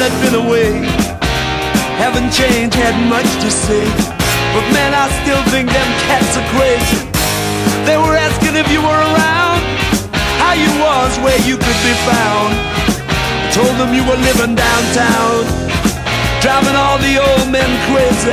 had been away. Haven't changed, had much to say. But man, I still think them cats are crazy. They were asking if you were around, how you was, where you could be found. I told them you were living downtown, driving all the old men crazy.